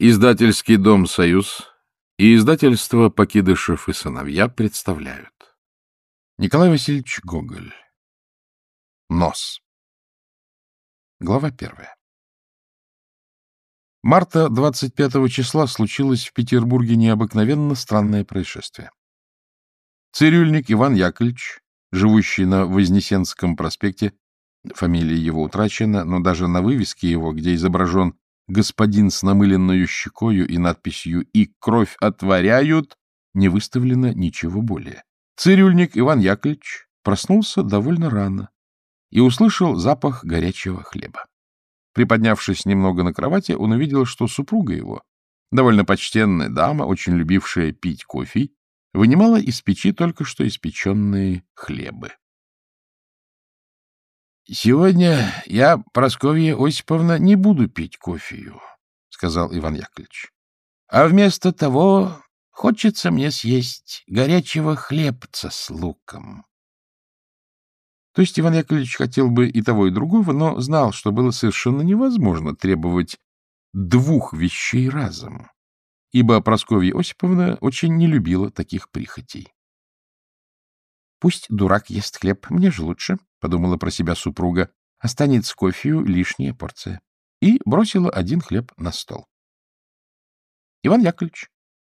Издательский дом «Союз» и издательство «Покидышев и сыновья» представляют. Николай Васильевич Гоголь. Нос. Глава первая. Марта 25 числа случилось в Петербурге необыкновенно странное происшествие. Цирюльник Иван Яковлевич, живущий на Вознесенском проспекте, фамилия его утрачена, но даже на вывеске его, где изображен господин с намыленную щекою и надписью «И кровь отворяют» не выставлено ничего более. Цирюльник Иван Яковлевич проснулся довольно рано и услышал запах горячего хлеба. Приподнявшись немного на кровати, он увидел, что супруга его, довольно почтенная дама, очень любившая пить кофе, вынимала из печи только что испеченные хлебы. — Сегодня я, Прасковья Осиповна, не буду пить кофею, — сказал Иван Яковлевич. — А вместо того хочется мне съесть горячего хлебца с луком. То есть Иван Яковлевич хотел бы и того, и другого, но знал, что было совершенно невозможно требовать двух вещей разом, ибо Прасковья Осиповна очень не любила таких прихотей. Пусть дурак ест хлеб, мне же лучше, — подумала про себя супруга. Останется кофею лишняя порция. И бросила один хлеб на стол. Иван Яковлевич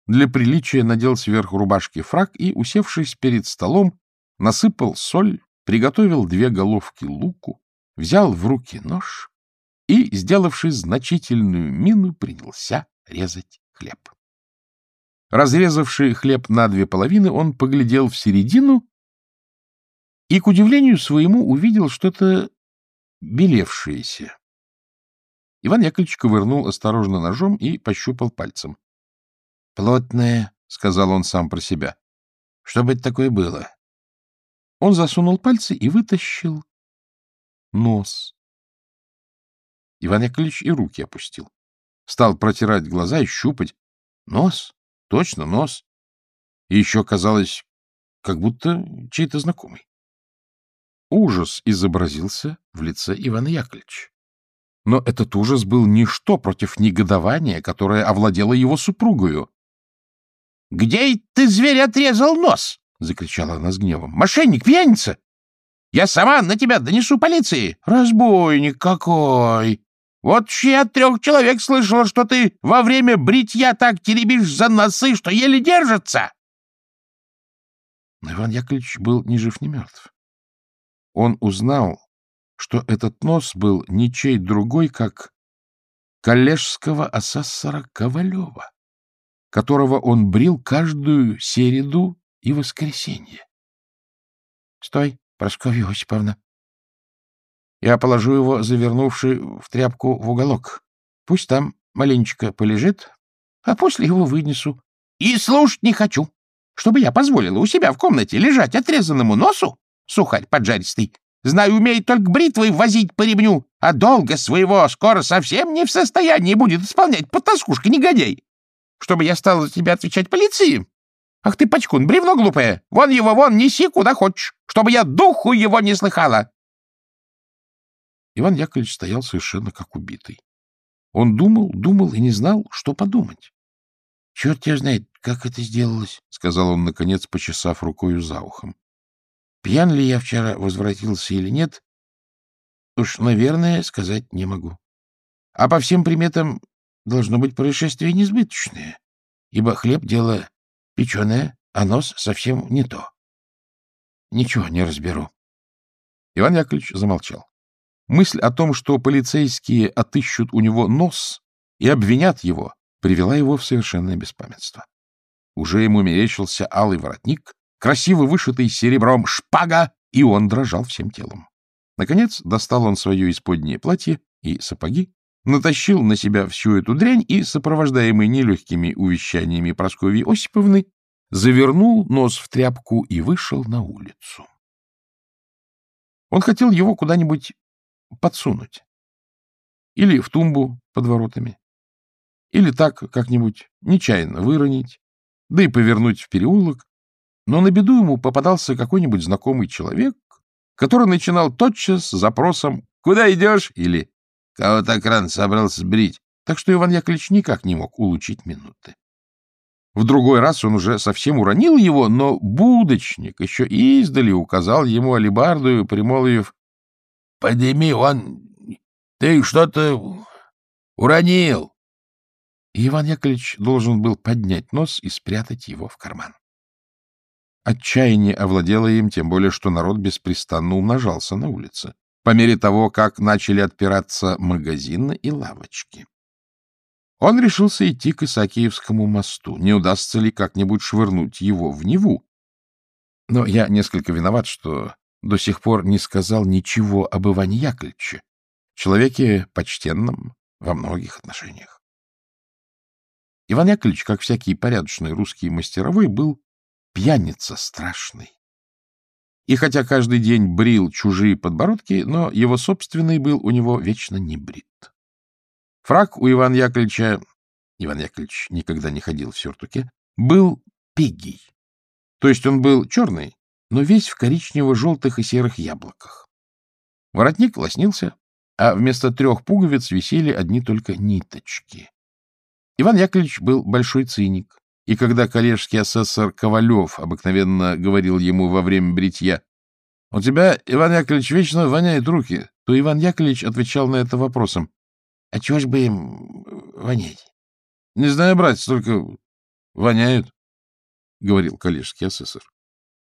для приличия надел сверху рубашки фрак и, усевшись перед столом, насыпал соль, приготовил две головки луку, взял в руки нож и, сделавши значительную мину, принялся резать хлеб. Разрезавший хлеб на две половины, он поглядел в середину и, к удивлению своему, увидел что-то белевшееся. Иван Яковлевич ковырнул осторожно ножом и пощупал пальцем. — Плотное, — сказал он сам про себя. — Что бы это такое было? Он засунул пальцы и вытащил нос. Иван Яковлевич и руки опустил. Стал протирать глаза и щупать. Нос, точно нос. И еще казалось, как будто чей-то знакомый. Ужас изобразился в лице Ивана Яковлевича. Но этот ужас был ничто против негодования, которое овладело его супругою. — Где ты, зверь, отрезал нос? — закричала она с гневом. — Мошенник, пьяница! Я сама на тебя донесу полиции! Разбойник какой! Вот я от трех человек слышала, что ты во время бритья так теребишь за носы, что еле держится! Но Иван Яковлевич был ни жив, ни мертв он узнал, что этот нос был ничей другой, как коллежского асессора Ковалева, которого он брил каждую середу и воскресенье. — Стой, Прасковья Осиповна. Я положу его, завернувший в тряпку, в уголок. Пусть там маленечко полежит, а после его вынесу. И слушать не хочу, чтобы я позволила у себя в комнате лежать отрезанному носу сухарь поджаристый. Знаю, умеет только бритвой возить по ремню, а долго своего скоро совсем не в состоянии будет исполнять, потаскушка негодяй. Чтобы я стал за тебя отвечать полиции? Ах ты, пачкун, бревно глупое! Вон его, вон, неси куда хочешь, чтобы я духу его не слыхала!» Иван Яковлевич стоял совершенно как убитый. Он думал, думал и не знал, что подумать. — Черт тебя знает, как это сделалось, — сказал он, наконец, почесав рукою за ухом. Пьян ли я вчера возвратился или нет, уж, наверное, сказать не могу. А по всем приметам должно быть происшествие несбыточное, ибо хлеб — дело печеное, а нос совсем не то. Ничего не разберу. Иван Яковлевич замолчал. Мысль о том, что полицейские отыщут у него нос и обвинят его, привела его в совершенное беспамятство. Уже ему мерещился алый воротник, красиво вышитый серебром шпага, и он дрожал всем телом. Наконец достал он свое исподнее платье и сапоги, натащил на себя всю эту дрянь и, сопровождаемый нелегкими увещаниями Прасковьи Осиповны, завернул нос в тряпку и вышел на улицу. Он хотел его куда-нибудь подсунуть. Или в тумбу под воротами. Или так как-нибудь нечаянно выронить, да и повернуть в переулок, но на беду ему попадался какой-нибудь знакомый человек, который начинал тотчас с запросом «Куда идешь?» или «Кого так рано собрался брить? так что Иван Яковлевич никак не мог улучить минуты. В другой раз он уже совсем уронил его, но будочник еще издали указал ему алибарду, примолвив, — Подними, он, ты что-то уронил. И Иван Яковлевич должен был поднять нос и спрятать его в карман. Отчаяние овладело им, тем более, что народ беспрестанно умножался на улице, по мере того, как начали отпираться магазины и лавочки. Он решился идти к Исаакиевскому мосту. Не удастся ли как-нибудь швырнуть его в Неву? Но я несколько виноват, что до сих пор не сказал ничего об Иване Яковлевиче, человеке почтенном во многих отношениях. Иван Яковлевич, как всякий порядочный русский мастеровой, был пьяница страшный. И хотя каждый день брил чужие подбородки, но его собственный был у него вечно не брит. Фрак у Ивана Яковлевича, Иван Яковлевич никогда не ходил в сюртуке, был пегий. То есть он был черный, но весь в коричнево-желтых и серых яблоках. Воротник лоснился, а вместо трех пуговиц висели одни только ниточки. Иван Яковлевич был большой циник, и когда коллежский асессор Ковалев обыкновенно говорил ему во время бритья, «У тебя, Иван Яковлевич, вечно воняет руки», то Иван Яковлевич отвечал на это вопросом, «А чего ж бы им вонять?» «Не знаю, братец, только воняют», — говорил коллежский асессор.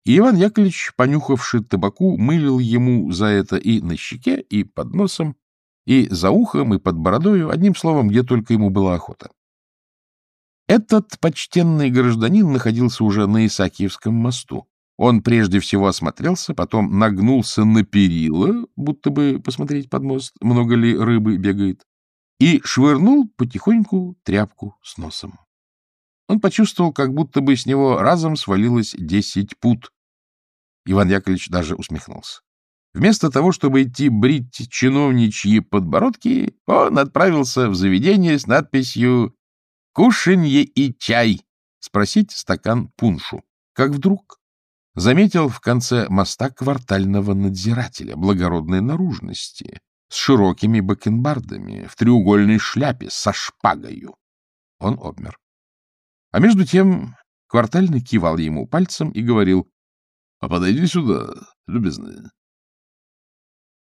И Иван Яковлевич, понюхавший табаку, мылил ему за это и на щеке, и под носом, и за ухом, и под бородою, одним словом, где только ему была охота. Этот почтенный гражданин находился уже на Исаакиевском мосту. Он прежде всего осмотрелся, потом нагнулся на перила, будто бы посмотреть под мост, много ли рыбы бегает, и швырнул потихоньку тряпку с носом. Он почувствовал, как будто бы с него разом свалилось десять пут. Иван Яковлевич даже усмехнулся. Вместо того, чтобы идти брить чиновничьи подбородки, он отправился в заведение с надписью Кушанье и чай. Спросить стакан пуншу. Как вдруг заметил в конце моста квартального надзирателя благородной наружности с широкими бакенбардами, в треугольной шляпе, со шпагою. Он обмер. А между тем квартальный кивал ему пальцем и говорил, — А подойди сюда, любезный.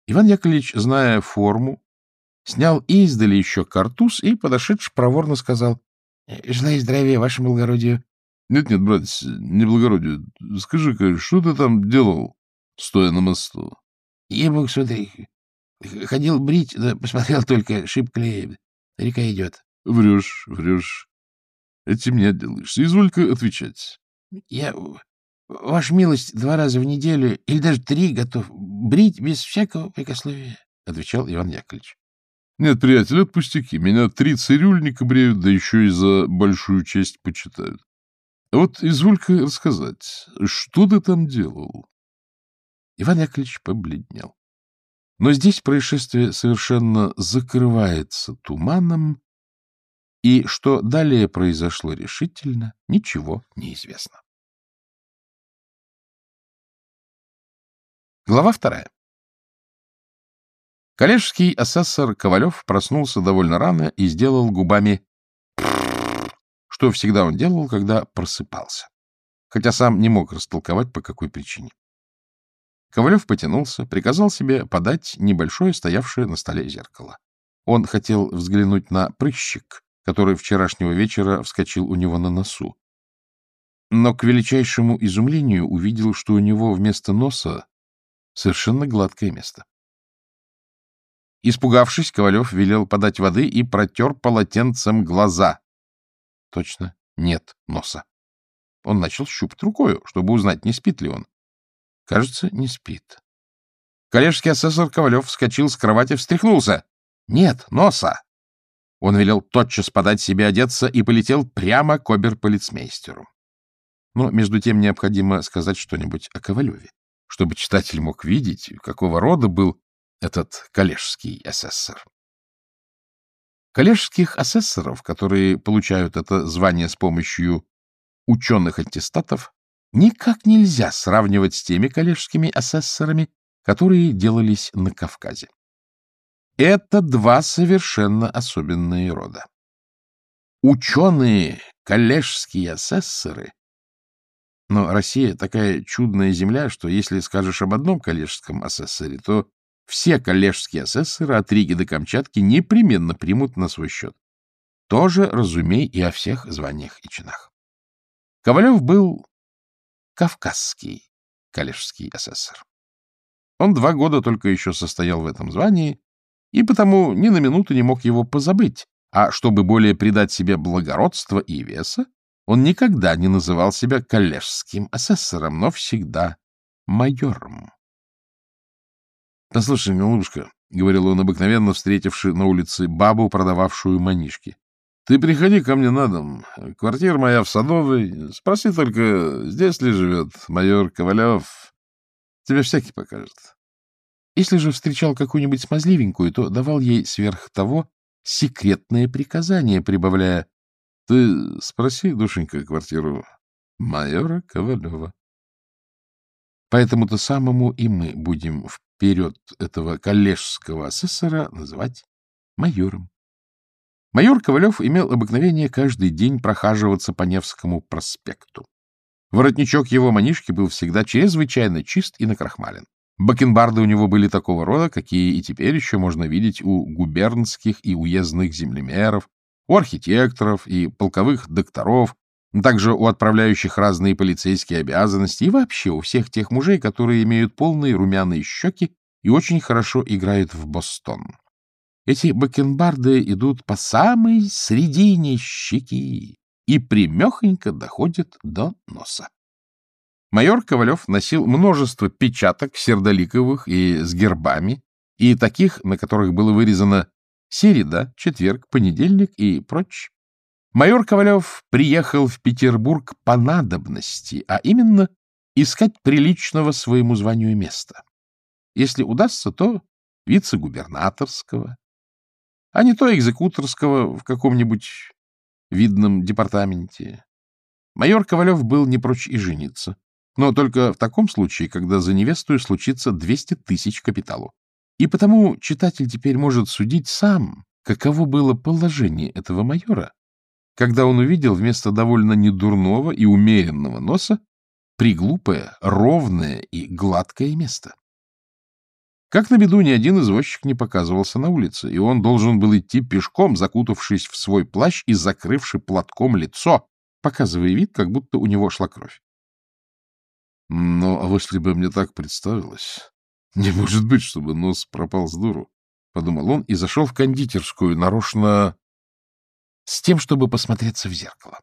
Иван Яковлевич, зная форму, снял издали еще картуз и, подошедший, проворно сказал, Желаю здравия, ваше благородие. Нет, — Нет-нет, братец, не благородие. Скажи-ка, что ты там делал, стоя на мосту? — Ей-бог, сударь, ходил брить, да посмотрел только, шибко ли река идет. — Врешь, врешь. Этим не отделаешься. Изволь-ка отвечать. — Я, ваша милость, два раза в неделю, или даже три, готов брить без всякого прикословия, — отвечал Иван Яковлевич. Нет, приятель, это пустяки. Меня три цирюльника бреют, да еще и за большую честь почитают. А вот изволь-ка рассказать, что ты там делал? Иван Яковлевич побледнел. Но здесь происшествие совершенно закрывается туманом, и что далее произошло решительно, ничего не известно. Глава вторая. Коллежский асессор Ковалев проснулся довольно рано и сделал губами что всегда он делал, когда просыпался, хотя сам не мог растолковать, по какой причине. Ковалев потянулся, приказал себе подать небольшое стоявшее на столе зеркало. Он хотел взглянуть на прыщик, который вчерашнего вечера вскочил у него на носу. Но к величайшему изумлению увидел, что у него вместо носа совершенно гладкое место. Испугавшись, Ковалев велел подать воды и протер полотенцем глаза. Точно, нет носа. Он начал щупать рукою, чтобы узнать, не спит ли он. Кажется, не спит. Коллежский асессор Ковалев вскочил с кровати, встряхнулся. Нет носа. Он велел тотчас подать себе одеться и полетел прямо к оберполицмейстеру. Но между тем необходимо сказать что-нибудь о Ковалеве, чтобы читатель мог видеть, какого рода был этот коллежский асессор. Коллежских асессоров, которые получают это звание с помощью ученых-аттестатов, никак нельзя сравнивать с теми коллежскими асессорами, которые делались на Кавказе. Это два совершенно особенные рода. Ученые, коллежские асессоры. Но Россия такая чудная земля, что если скажешь об одном коллежском асессоре, то все коллежские асессоры от Риги до Камчатки непременно примут на свой счет. Тоже разумей и о всех званиях и чинах. Ковалев был кавказский коллежский асессор. Он два года только еще состоял в этом звании, и потому ни на минуту не мог его позабыть, а чтобы более придать себе благородства и веса, он никогда не называл себя коллежским асессором, но всегда майором. — Послушай, голубушка, — говорил он, обыкновенно встретивший на улице бабу, продававшую манишки, — ты приходи ко мне на дом. Квартира моя в Садовой. Спроси только, здесь ли живет майор Ковалев. Тебе всякий покажет. Если же встречал какую-нибудь смазливенькую, то давал ей сверх того секретное приказание, прибавляя «Ты спроси, душенька, квартиру майора Ковалева». Поэтому-то самому и мы будем вперед этого коллежского асессора называть майором. Майор Ковалев имел обыкновение каждый день прохаживаться по Невскому проспекту. Воротничок его манишки был всегда чрезвычайно чист и накрахмален. Бакенбарды у него были такого рода, какие и теперь еще можно видеть у губернских и уездных землемеров, у архитекторов и полковых докторов, также у отправляющих разные полицейские обязанности и вообще у всех тех мужей, которые имеют полные румяные щеки и очень хорошо играют в Бостон. Эти бакенбарды идут по самой средине щеки и примехонько доходят до носа. Майор Ковалев носил множество печаток сердоликовых и с гербами, и таких, на которых было вырезано «Середа», «Четверг», «Понедельник» и прочь. Майор Ковалев приехал в Петербург по надобности, а именно искать приличного своему званию места. Если удастся, то вице-губернаторского, а не то экзекуторского в каком-нибудь видном департаменте. Майор Ковалев был не прочь и жениться. Но только в таком случае, когда за невесту случится 200 тысяч капиталу. И потому читатель теперь может судить сам, каково было положение этого майора, когда он увидел вместо довольно недурного и умеренного носа приглупое, ровное и гладкое место. Как на беду, ни один извозчик не показывался на улице, и он должен был идти пешком, закутавшись в свой плащ и закрывши платком лицо, показывая вид, как будто у него шла кровь. Но а если бы мне так представилось, не может быть, чтобы нос пропал с дуру, — подумал он и зашел в кондитерскую, нарочно с тем, чтобы посмотреться в зеркало.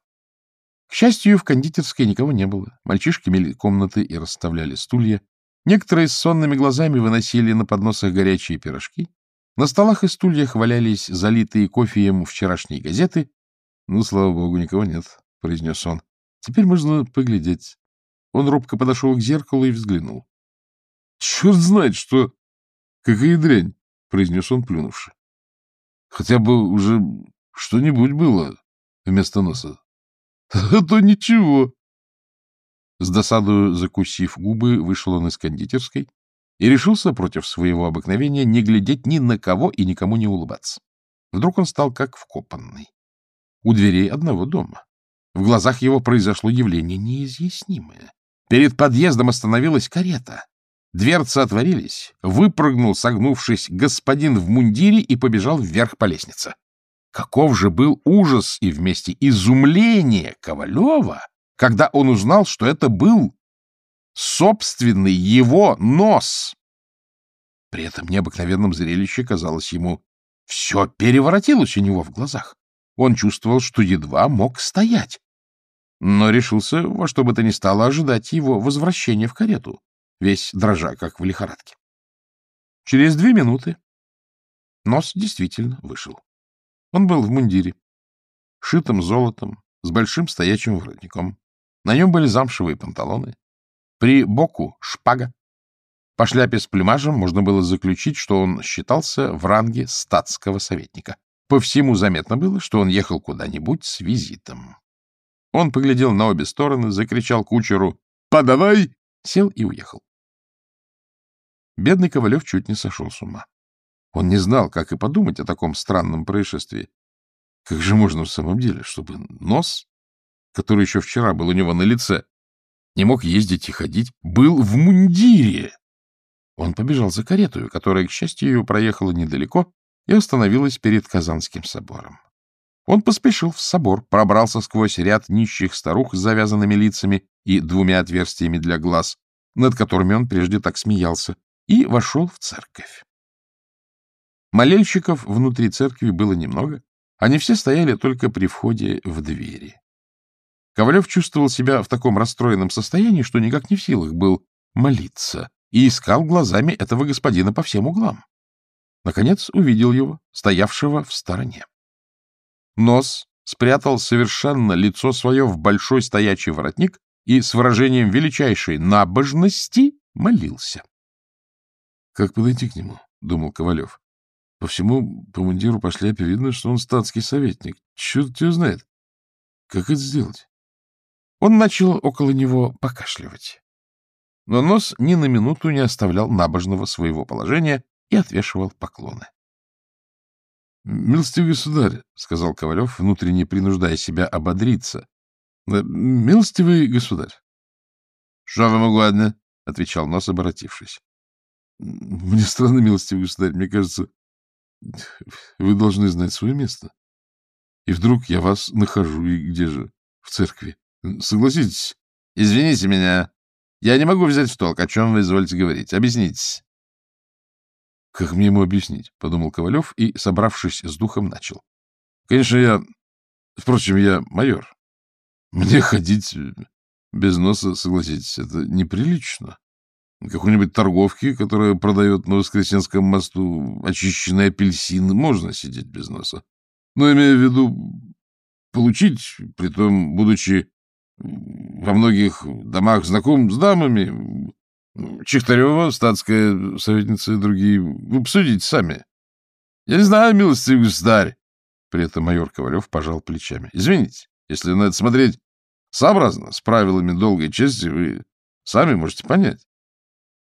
К счастью, в кондитерской никого не было. Мальчишки мели комнаты и расставляли стулья. Некоторые с сонными глазами выносили на подносах горячие пирожки. На столах и стульях валялись залитые кофеем вчерашние газеты. — Ну, слава богу, никого нет, — произнес он. — Теперь можно поглядеть. Он робко подошел к зеркалу и взглянул. — Черт знает, что... Какая дрянь! — произнес он, плюнувши. — Хотя бы уже что-нибудь было вместо носа. — А то ничего. С досадою закусив губы, вышел он из кондитерской и решился против своего обыкновения не глядеть ни на кого и никому не улыбаться. Вдруг он стал как вкопанный. У дверей одного дома. В глазах его произошло явление неизъяснимое. Перед подъездом остановилась карета. Дверцы отворились. Выпрыгнул, согнувшись, господин в мундире и побежал вверх по лестнице. Каков же был ужас и вместе изумление Ковалева, когда он узнал, что это был собственный его нос. При этом необыкновенном зрелище казалось ему, все переворотилось у него в глазах. Он чувствовал, что едва мог стоять но решился во что бы то ни стало ожидать его возвращения в карету, весь дрожа, как в лихорадке. Через две минуты нос действительно вышел. Он был в мундире, шитым золотом, с большим стоячим воротником. На нем были замшевые панталоны. При боку шпага. По шляпе с плюмажем можно было заключить, что он считался в ранге статского советника. По всему заметно было, что он ехал куда-нибудь с визитом. Он поглядел на обе стороны, закричал кучеру «Подавай!» сел и уехал. Бедный Ковалев чуть не сошел с ума. Он не знал, как и подумать о таком странном происшествии. Как же можно в самом деле, чтобы нос, который еще вчера был у него на лице, не мог ездить и ходить, был в мундире? Он побежал за каретою, которая, к счастью, ее проехала недалеко и остановилась перед Казанским собором. Он поспешил в собор, пробрался сквозь ряд нищих старух с завязанными лицами и двумя отверстиями для глаз, над которыми он прежде так смеялся, и вошел в церковь. Молельщиков внутри церкви было немного, они все стояли только при входе в двери. Ковалев чувствовал себя в таком расстроенном состоянии, что никак не в силах был молиться, и искал глазами этого господина по всем углам. Наконец увидел его, стоявшего в стороне. Нос спрятал совершенно лицо свое в большой стоячий воротник и с выражением величайшей набожности молился. — Как подойти к нему? — думал Ковалев. По всему по мундиру по шляпе видно, что он статский советник. Черт тебя знает. Как это сделать? Он начал около него покашливать. Но нос ни на минуту не оставлял набожного своего положения и отвешивал поклоны. — Милостивый государь, — сказал Ковалев, внутренне принуждая себя ободриться. — Милостивый государь. — Что вам угодно, — отвечал нос, обратившись. — Мне странно, милостивый государь, мне кажется, вы должны знать свое место. И вдруг я вас нахожу, и где же? В церкви. Согласитесь? Извините меня. Я не могу взять в толк, о чем вы изволите говорить. Объяснитесь. Как мне ему объяснить? — подумал Ковалев и, собравшись с духом, начал. Конечно, я... Впрочем, я майор. Мне ходить без носа, согласитесь, это неприлично какой-нибудь торговки, которая продает на Воскресенском мосту очищенные апельсины, можно сидеть без носа. Но, имея в виду, получить, притом, будучи во многих домах знаком с дамами, Чехтарева, статская советница и другие, вы обсудите сами. Я не знаю, милостивый государь. При этом майор Ковалев пожал плечами. Извините, если на это смотреть сообразно, с правилами долгой чести, вы сами можете понять. —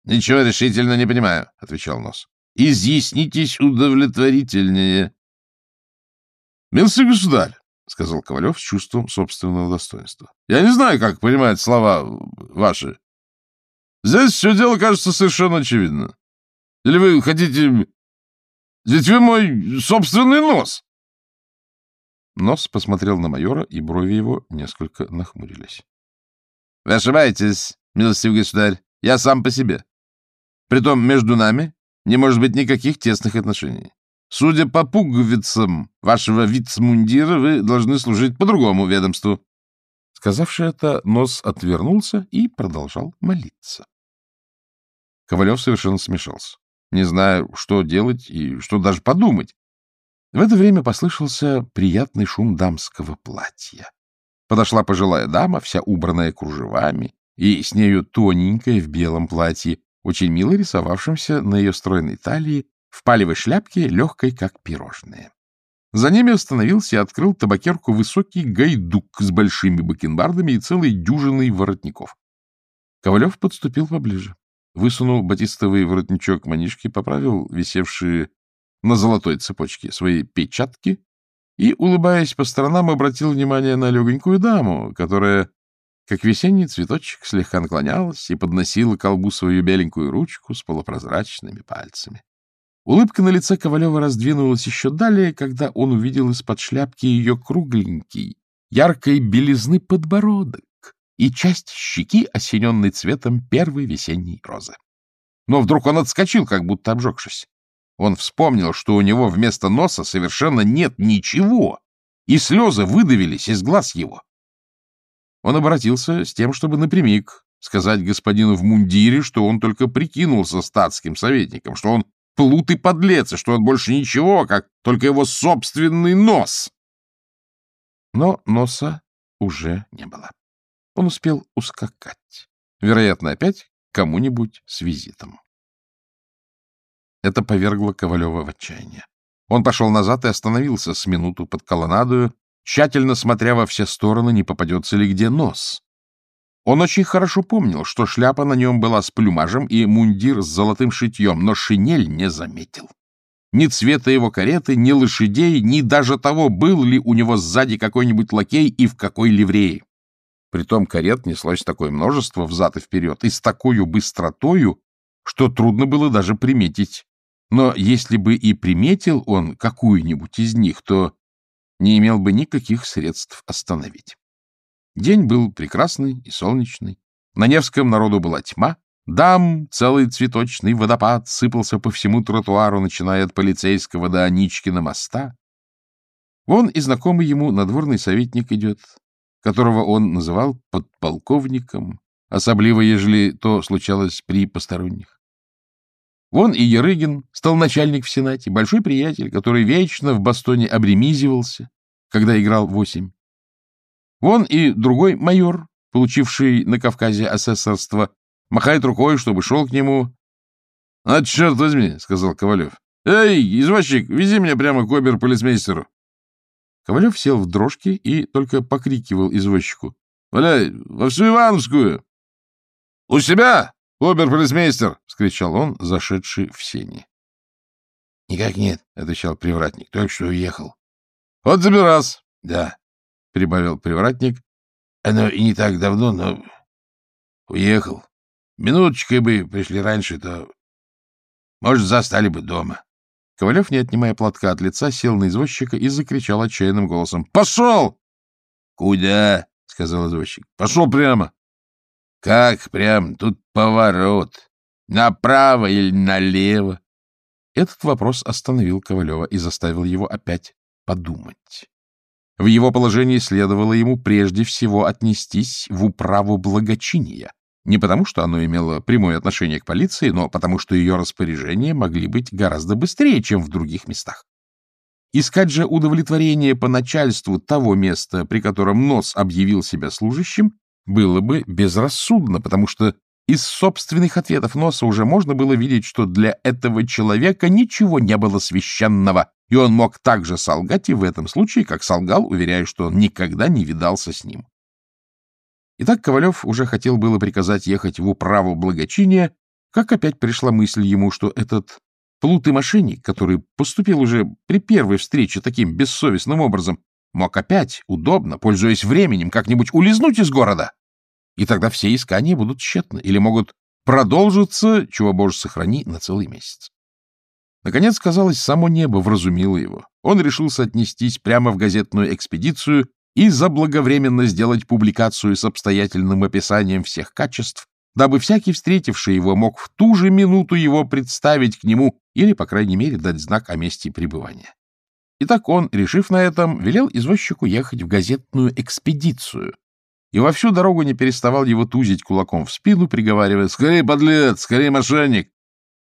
Ничего решительно не понимаю, — отвечал Нос. — Изъяснитесь удовлетворительнее. — Милостивый государь, — сказал Ковалев с чувством собственного достоинства. — Я не знаю, как понимать слова ваши. Здесь все дело кажется совершенно очевидно. Или вы хотите... Ведь вы мой собственный нос. Нос посмотрел на майора, и брови его несколько нахмурились. — Вы ошибаетесь, милостивый государь. Я сам по себе. Притом между нами не может быть никаких тесных отношений. Судя по пуговицам вашего вицмундира, вы должны служить по другому ведомству. Сказавши это, нос отвернулся и продолжал молиться. Ковалев совершенно смешался, не зная, что делать и что даже подумать. В это время послышался приятный шум дамского платья. Подошла пожилая дама, вся убранная кружевами, и с нею тоненькая в белом платье, очень мило рисовавшимся на ее стройной талии, в палевой шляпке, легкой, как пирожные. За ними остановился и открыл табакерку высокий гайдук с большими бакенбардами и целой дюжиной воротников. Ковалев подступил поближе, высунул батистовый воротничок манишки, поправил висевшие на золотой цепочке свои печатки и, улыбаясь по сторонам, обратил внимание на легонькую даму, которая как весенний цветочек слегка наклонялась и подносила к колбу свою беленькую ручку с полупрозрачными пальцами. Улыбка на лице Ковалева раздвинулась еще далее, когда он увидел из-под шляпки ее кругленький, яркой белизны подбородок и часть щеки, осененной цветом первой весенней розы. Но вдруг он отскочил, как будто обжегшись. Он вспомнил, что у него вместо носа совершенно нет ничего, и слезы выдавились из глаз его. Он обратился с тем, чтобы напрямик сказать господину в мундире, что он только прикинулся статским советником, что он плут и подлец, и что он больше ничего, как только его собственный нос. Но носа уже не было. Он успел ускакать. Вероятно, опять кому-нибудь с визитом. Это повергло Ковалева в отчаяние. Он пошел назад и остановился с минуту под колоннадою, тщательно смотря во все стороны, не попадется ли где нос. Он очень хорошо помнил, что шляпа на нем была с плюмажем и мундир с золотым шитьем, но шинель не заметил. ни цвета его кареты, ни лошадей, ни даже того, был ли у него сзади какой-нибудь лакей и в какой ливреи. Притом карет неслось такое множество взад и вперед и с такой быстротою, что трудно было даже приметить. Но если бы и приметил он какую-нибудь из них, то не имел бы никаких средств остановить. День был прекрасный и солнечный. На Невском народу была тьма. Дам целый цветочный водопад сыпался по всему тротуару, начиная от полицейского до Аничкина моста. Вон и знакомый ему надворный советник идет, которого он называл подполковником, особливо, ежели то случалось при посторонних. Вон и Ярыгин, стал начальник в Сенате, большой приятель, который вечно в Бастоне обремизивался, когда играл восемь. Вон и другой майор, получивший на Кавказе асессорство, махает рукой, чтобы шел к нему. — А, черт возьми, — сказал Ковалев. — Эй, извозчик, вези меня прямо к обер-полицмейстеру. Ковалев сел в дрожки и только покрикивал извозчику. — Валяй, во всю Ивановскую! — У себя, обер-полицмейстер! — вскричал он, зашедший в сени. — Никак нет, — отвечал привратник, — только что уехал. — Вот забирас. — Да, — прибавил привратник. — Оно и не так давно, но уехал. Минуточкой бы пришли раньше, то, может, застали бы дома. Ковалев, не отнимая платка от лица, сел на извозчика и закричал отчаянным голосом. — Пошел! — Куда? — сказал извозчик. — Пошел прямо. — Как прям? Тут поворот. Направо или налево? Этот вопрос остановил Ковалева и заставил его опять подумать. В его положении следовало ему прежде всего отнестись в управу благочиния, не потому, что оно имело прямое отношение к полиции, но потому, что ее распоряжения могли быть гораздо быстрее, чем в других местах. Искать же удовлетворение по начальству того места, при котором Нос объявил себя служащим, было бы безрассудно, потому что из собственных ответов Носа уже можно было видеть, что для этого человека ничего не было священного, и он мог также солгать и в этом случае, как солгал, уверяя, что он никогда не видался с ним. Итак, Ковалев уже хотел было приказать ехать в управу благочиния, как опять пришла мысль ему, что этот плутый мошенник, который поступил уже при первой встрече таким бессовестным образом, мог опять, удобно, пользуясь временем, как-нибудь улизнуть из города. И тогда все искания будут тщетны или могут продолжиться, чего, Боже, сохрани, на целый месяц. Наконец, казалось, само небо вразумило его. Он решился отнестись прямо в газетную экспедицию и заблаговременно сделать публикацию с обстоятельным описанием всех качеств, дабы всякий, встретивший его, мог в ту же минуту его представить к нему или, по крайней мере, дать знак о месте пребывания. Итак, он, решив на этом, велел извозчику ехать в газетную экспедицию, и во всю дорогу не переставал его тузить кулаком в спину, приговаривая «Скорее, подлец! Скорее, мошенник!»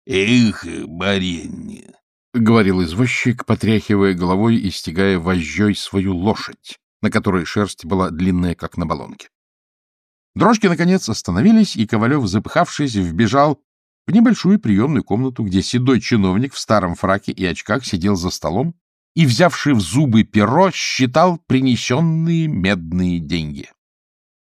«Эх, баренье!» — говорил извозчик, потряхивая головой и стегая вожжой свою лошадь, на которой шерсть была длинная, как на баллонке. Дрожки, наконец, остановились, и Ковалев, запыхавшись, вбежал в небольшую приемную комнату, где седой чиновник в старом фраке и очках сидел за столом и, взявший в зубы перо, считал принесенные медные деньги.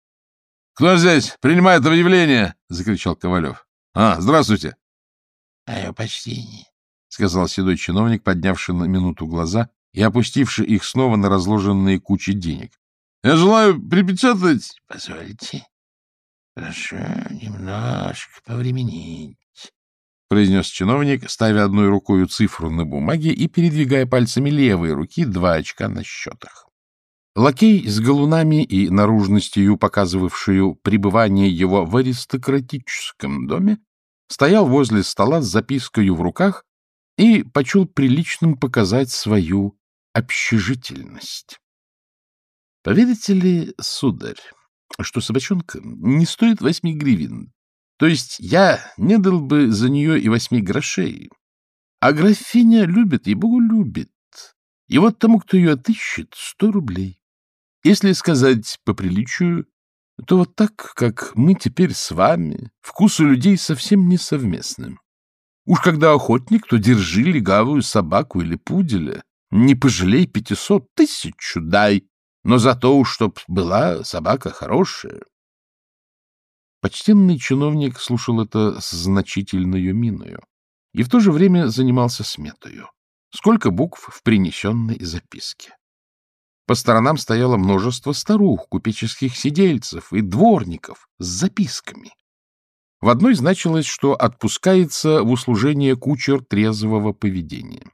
— Кто здесь? Принимает объявление! — закричал Ковалев. — А, здравствуйте! — Мое почтение, — сказал седой чиновник, поднявший на минуту глаза и опустивший их снова на разложенные кучи денег. — Я желаю припечатать... — Позвольте. Прошу немножко повременить, — произнес чиновник, ставя одной рукой цифру на бумаге и передвигая пальцами левой руки два очка на счетах. Лакей с галунами и наружностью, показывавшую пребывание его в аристократическом доме, стоял возле стола с запиской в руках и почел приличным показать свою общежительность. — Поверите ли, сударь, что собачонка не стоит восьми гривен, то есть я не дал бы за нее и восьми грошей, а графиня любит, и богу любит, и вот тому, кто ее отыщет, сто рублей. Если сказать по приличию, то вот так, как мы теперь с вами, вкус людей совсем не совместным. Уж когда охотник, то держи легавую собаку или пуделя, не пожалей пятисот, тысячу дай, но зато уж чтоб была собака хорошая. Почтенный чиновник слушал это с значительной миною и в то же время занимался сметою. сколько букв в принесенной записке. По сторонам стояло множество старух, купеческих сидельцев и дворников с записками. В одной значилось, что отпускается в услужение кучер трезвого поведения.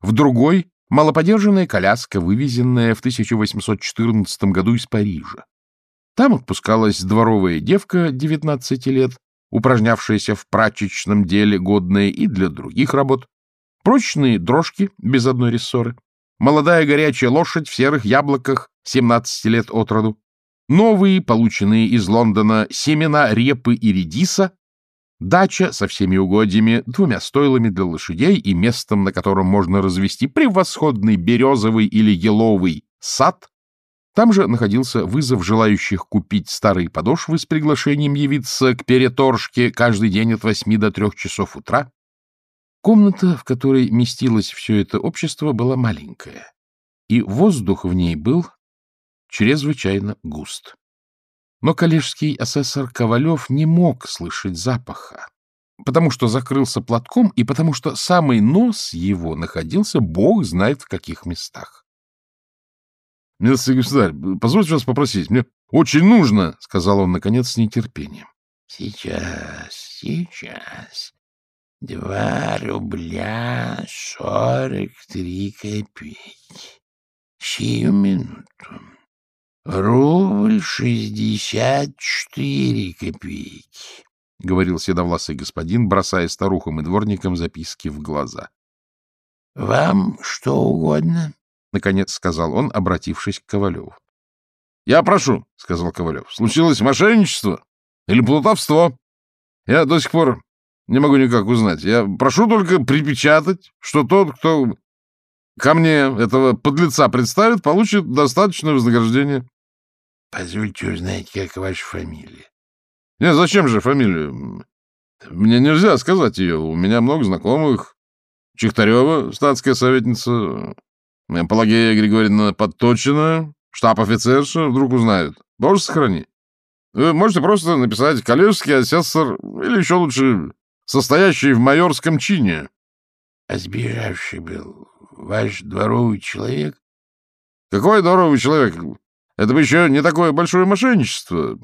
В другой — малоподержанная коляска, вывезенная в 1814 году из Парижа. Там отпускалась дворовая девка 19 лет, упражнявшаяся в прачечном деле, годная и для других работ, прочные дрожки без одной рессоры, молодая горячая лошадь в серых яблоках 17 лет от роду, новые, полученные из Лондона, семена репы и редиса, дача со всеми угодьями, двумя стойлами для лошадей и местом, на котором можно развести превосходный березовый или еловый сад. Там же находился вызов желающих купить старые подошвы с приглашением явиться к переторжке каждый день от восьми до трех часов утра. Комната, в которой местилось все это общество, была маленькая, и воздух в ней был чрезвычайно густ. Но коллежский асессор Ковалев не мог слышать запаха, потому что закрылся платком и потому что самый нос его находился бог знает в каких местах. — Милостивый государь, позвольте вас попросить, мне очень нужно, — сказал он, наконец, с нетерпением. — Сейчас, сейчас. Два рубля сорок три копейки. Сию минуту. Рубль шестьдесят четыре копейки, — говорил седовласый господин, бросая старухам и дворникам записки в глаза. — Вам что угодно? — наконец сказал он, обратившись к Ковалеву. — Я прошу, — сказал Ковалев, — случилось мошенничество или плутовство. Я до сих пор не могу никак узнать. Я прошу только припечатать, что тот, кто ко мне этого подлеца представит, получит достаточное вознаграждение. — Позвольте узнать, как ваша фамилия. — Нет, зачем же фамилию? Мне нельзя сказать ее. У меня много знакомых. Чехтарева, статская советница, Пелагея Григорьевна Подточина, штаб-офицерша, вдруг узнают. Боже, сохрани. Вы можете просто написать «коллежский асессор» или еще лучше состоящий в майорском чине. — А сбежавший был ваш дворовый человек? — Какой дворовый человек? Это бы еще не такое большое мошенничество.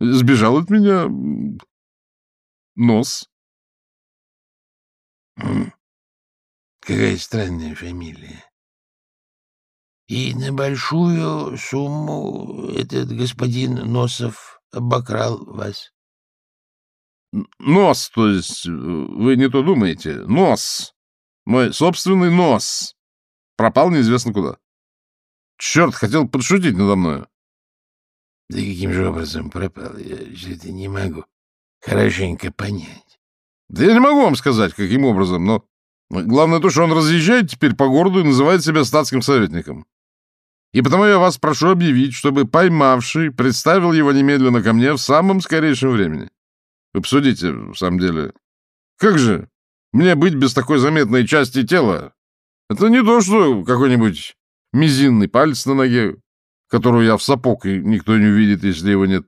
Сбежал от меня нос. Какая странная фамилия. И на большую сумму этот господин Носов обокрал вас. Нос, то есть, э, вы не то думаете. Нос. Мой собственный нос. Пропал неизвестно куда. Черт, хотел подшутить надо мною. Да каким же образом пропал? Я же это не могу хорошенько понять. Да я не могу вам сказать, каким образом, но главное то, что он разъезжает теперь по городу и называет себя статским советником. И потому я вас прошу объявить, чтобы поймавший представил его немедленно ко мне в самом скорейшем времени. Вы посудите, в самом деле. Как же мне быть без такой заметной части тела? Это не то, что какой-нибудь мизинный палец на ноге, которую я в сапог, и никто не увидит, если его нет.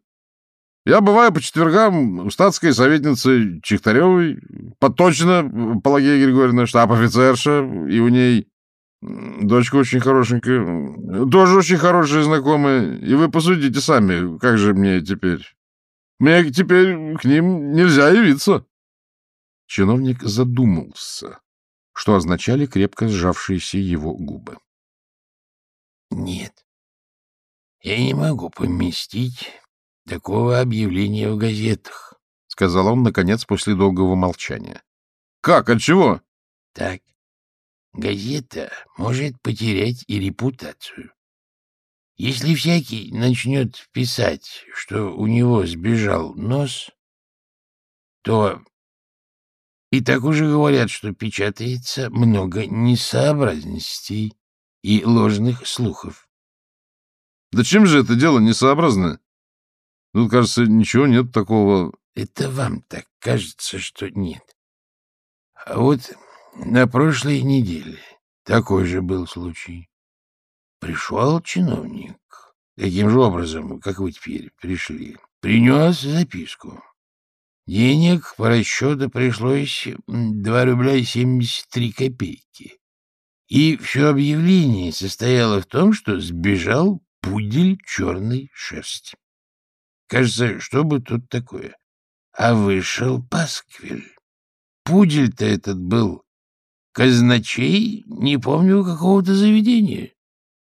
Я бываю по четвергам у статской советницы Чехтаревой, поточно Пелагея Григорьевна, штаб-офицерша, и у ней дочка очень хорошенькая, тоже очень хорошая знакомая. И вы посудите сами, как же мне теперь мне теперь к ним нельзя явиться. Чиновник задумался, что означали крепко сжавшиеся его губы. — Нет, я не могу поместить такого объявления в газетах, — сказал он, наконец, после долгого молчания. — Как? От чего? — Так. Газета может потерять и репутацию. Если всякий начнет писать, что у него сбежал нос, то и так уже говорят, что печатается много несообразностей и ложных слухов. Да чем же это дело несообразное? Тут, кажется, ничего нет такого. Это вам так кажется, что нет. А вот на прошлой неделе такой же был случай. Пришел чиновник. Таким же образом, как вы теперь пришли. Принес записку. Денег по расчету пришлось 2 рубля и 73 копейки. И все объявление состояло в том, что сбежал пудель черной шерсти. Кажется, что бы тут такое? А вышел пасквиль. Пудель-то этот был казначей, не помню, какого-то заведения.